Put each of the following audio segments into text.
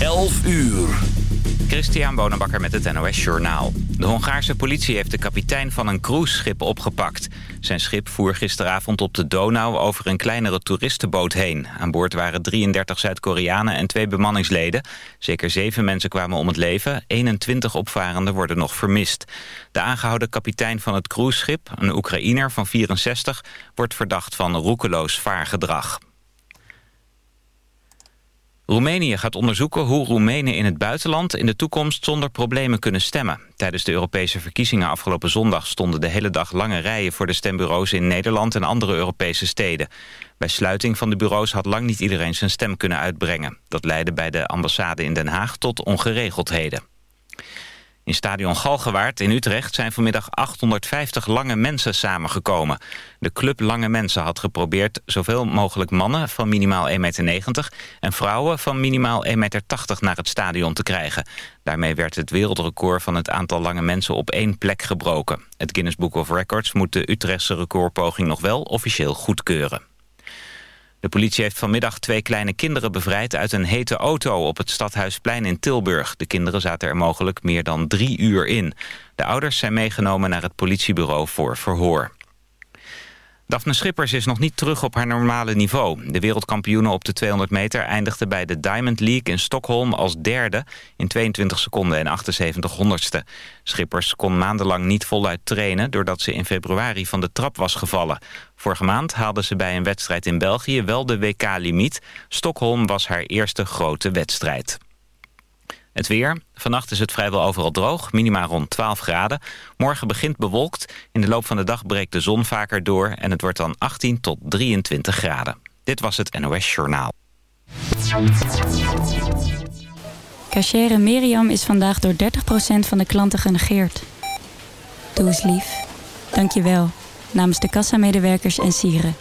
11 uur. Christian Bonenbakker met het NOS Journaal. De Hongaarse politie heeft de kapitein van een cruiseschip opgepakt. Zijn schip voer gisteravond op de Donau over een kleinere toeristenboot heen. Aan boord waren 33 Zuid-Koreanen en twee bemanningsleden. Zeker zeven mensen kwamen om het leven. 21 opvarenden worden nog vermist. De aangehouden kapitein van het cruiseschip, een Oekraïner van 64... wordt verdacht van roekeloos vaargedrag. Roemenië gaat onderzoeken hoe Roemenen in het buitenland in de toekomst zonder problemen kunnen stemmen. Tijdens de Europese verkiezingen afgelopen zondag stonden de hele dag lange rijen voor de stembureaus in Nederland en andere Europese steden. Bij sluiting van de bureaus had lang niet iedereen zijn stem kunnen uitbrengen. Dat leidde bij de ambassade in Den Haag tot ongeregeldheden. In stadion Galgenwaard in Utrecht zijn vanmiddag 850 lange mensen samengekomen. De club Lange Mensen had geprobeerd zoveel mogelijk mannen van minimaal 1,90 meter... en vrouwen van minimaal 1,80 meter naar het stadion te krijgen. Daarmee werd het wereldrecord van het aantal lange mensen op één plek gebroken. Het Guinness Book of Records moet de Utrechtse recordpoging nog wel officieel goedkeuren. De politie heeft vanmiddag twee kleine kinderen bevrijd uit een hete auto op het Stadhuisplein in Tilburg. De kinderen zaten er mogelijk meer dan drie uur in. De ouders zijn meegenomen naar het politiebureau voor verhoor. Daphne Schippers is nog niet terug op haar normale niveau. De wereldkampioene op de 200 meter eindigde bij de Diamond League in Stockholm als derde in 22 seconden en 78 honderdste. Schippers kon maandenlang niet voluit trainen doordat ze in februari van de trap was gevallen. Vorige maand haalde ze bij een wedstrijd in België wel de WK-limiet. Stockholm was haar eerste grote wedstrijd. Het weer. Vannacht is het vrijwel overal droog, minima rond 12 graden. Morgen begint bewolkt. In de loop van de dag breekt de zon vaker door... en het wordt dan 18 tot 23 graden. Dit was het NOS Journaal. Cachere Miriam is vandaag door 30% van de klanten genegeerd. Doe eens lief. Dank je wel. Namens de kassamedewerkers en sieren.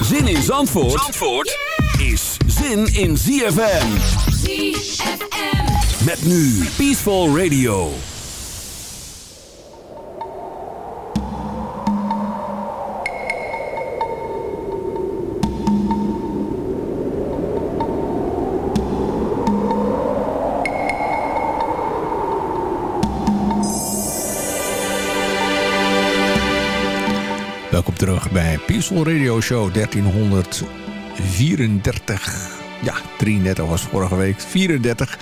Zin in Zandvoort, Zandvoort? Zin in ZFM. ZFM. Met nu Peaceful Radio. Welkom terug bij Peaceful Radio Show 1300. 34. Ja, 33 was vorige week. 34.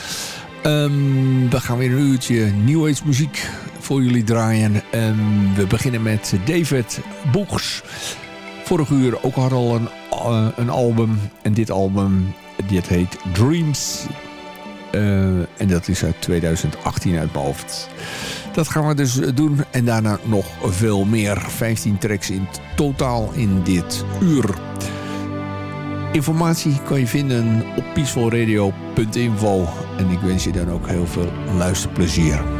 Um, we gaan weer een uurtje New muziek voor jullie draaien. Um, we beginnen met David Boegs. Vorig uur ook had al een, uh, een album. En dit album, dit heet Dreams. Uh, en dat is uit 2018 uit mijn. Dat gaan we dus doen. En daarna nog veel meer. 15 tracks in totaal in dit uur. Informatie kan je vinden op peacefulradio.info. En ik wens je dan ook heel veel luisterplezier.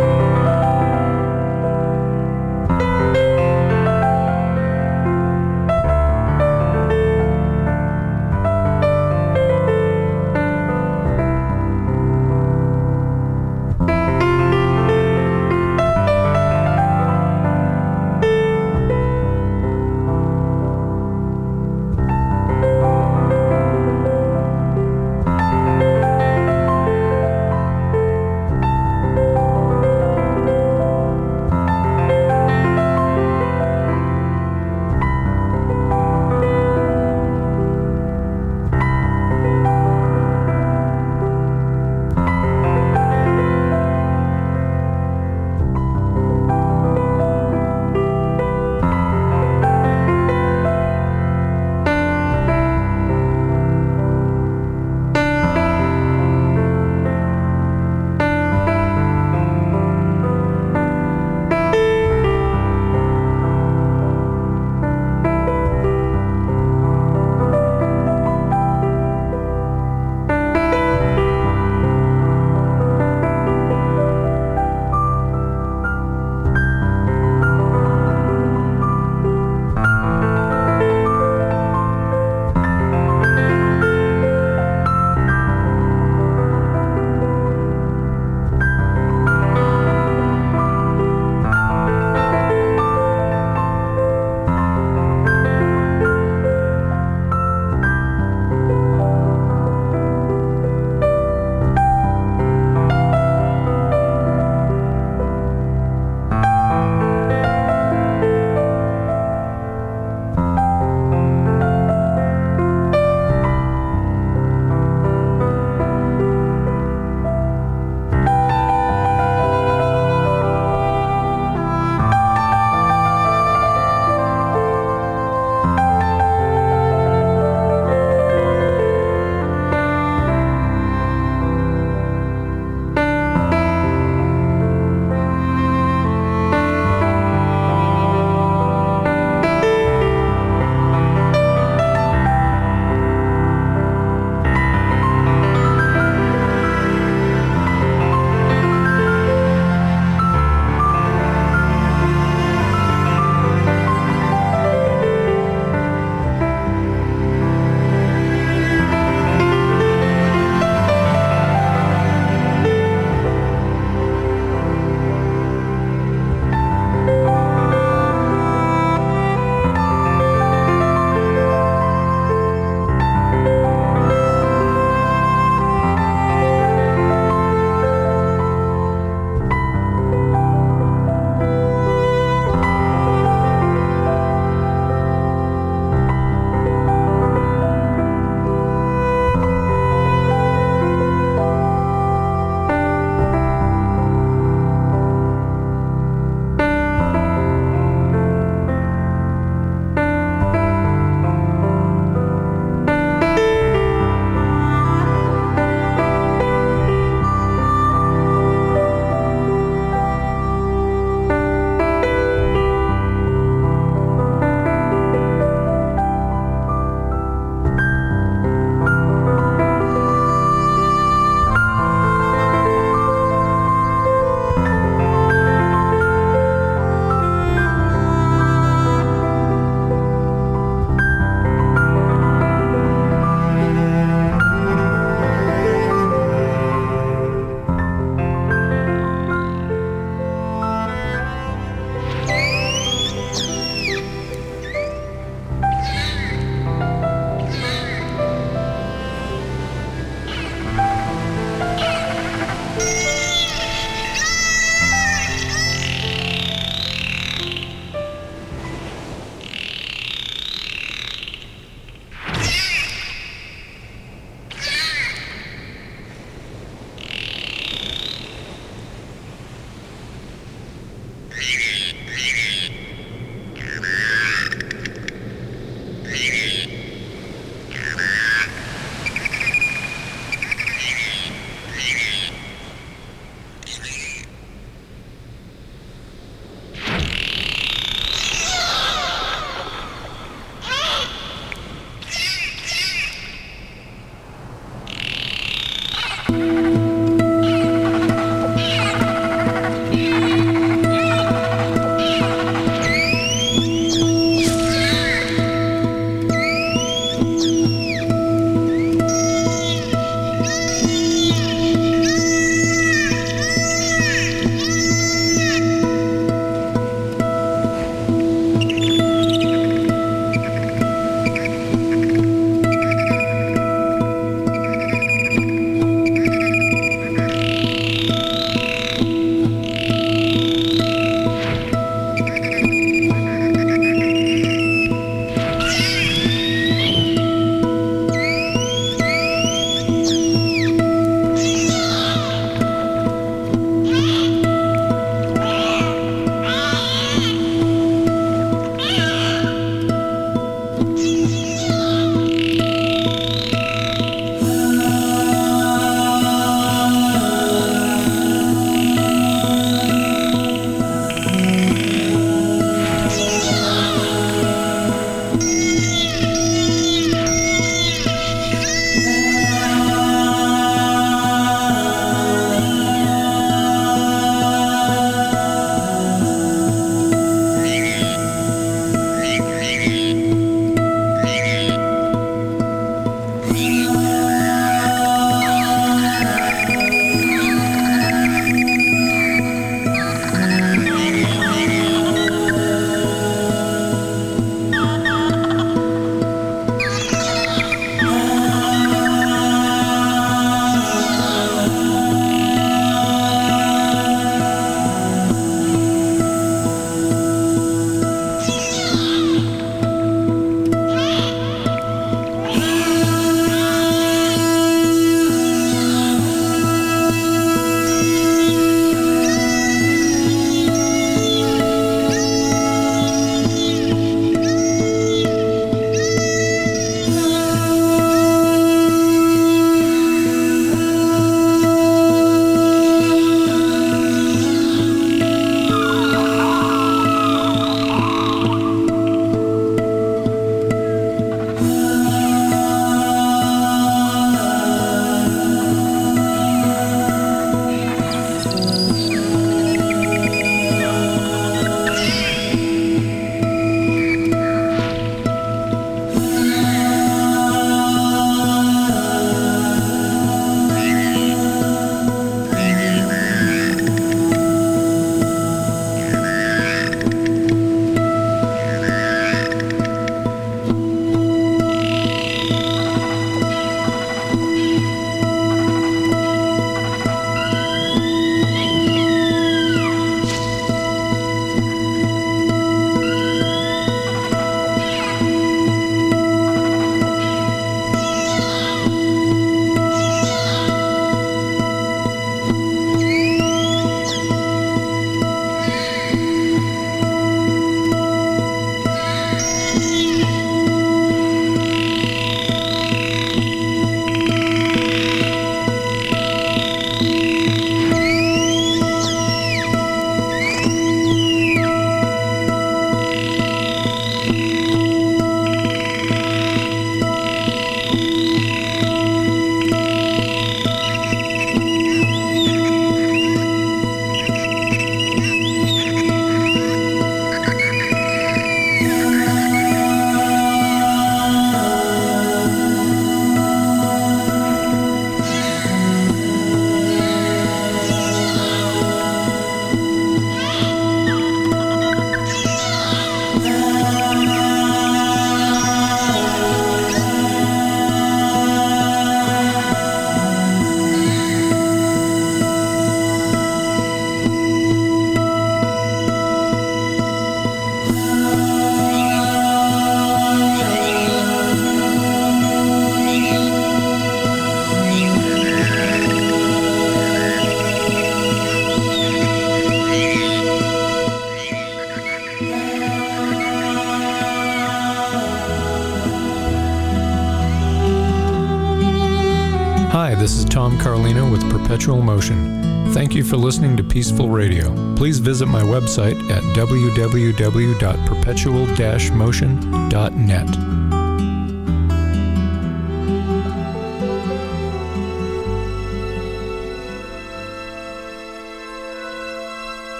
Perpetual Motion. Thank you for listening to Peaceful Radio. Please visit my website at www.perpetual-motion.net.